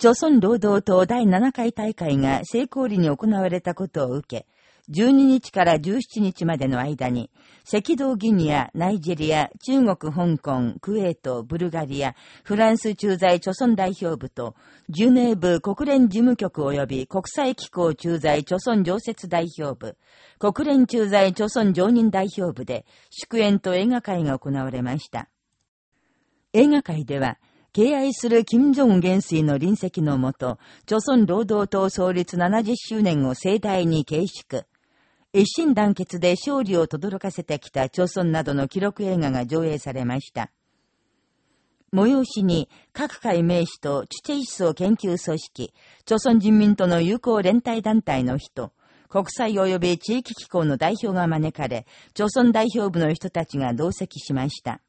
朝鮮労働党第7回大会が成功裏に行われたことを受け、12日から17日までの間に、赤道ギニア、ナイジェリア、中国、香港、クウェート、ブルガリア、フランス駐在著村代表部と、ジュネーブ国連事務局及び国際機構駐在著村常設代表部、国連駐在著村常任代表部で、祝宴と映画会が行われました。映画会では、敬愛する金正恩元帥の臨席のもと、朝鮮労働党創立70周年を盛大に慶祝、一心団結で勝利を轟かせてきた朝鮮などの記録映画が上映されました。催しに各界名士とチュチェイ思想研究組織、朝鮮人民との友好連帯団体の人、国際及び地域機構の代表が招かれ、朝鮮代表部の人たちが同席しました。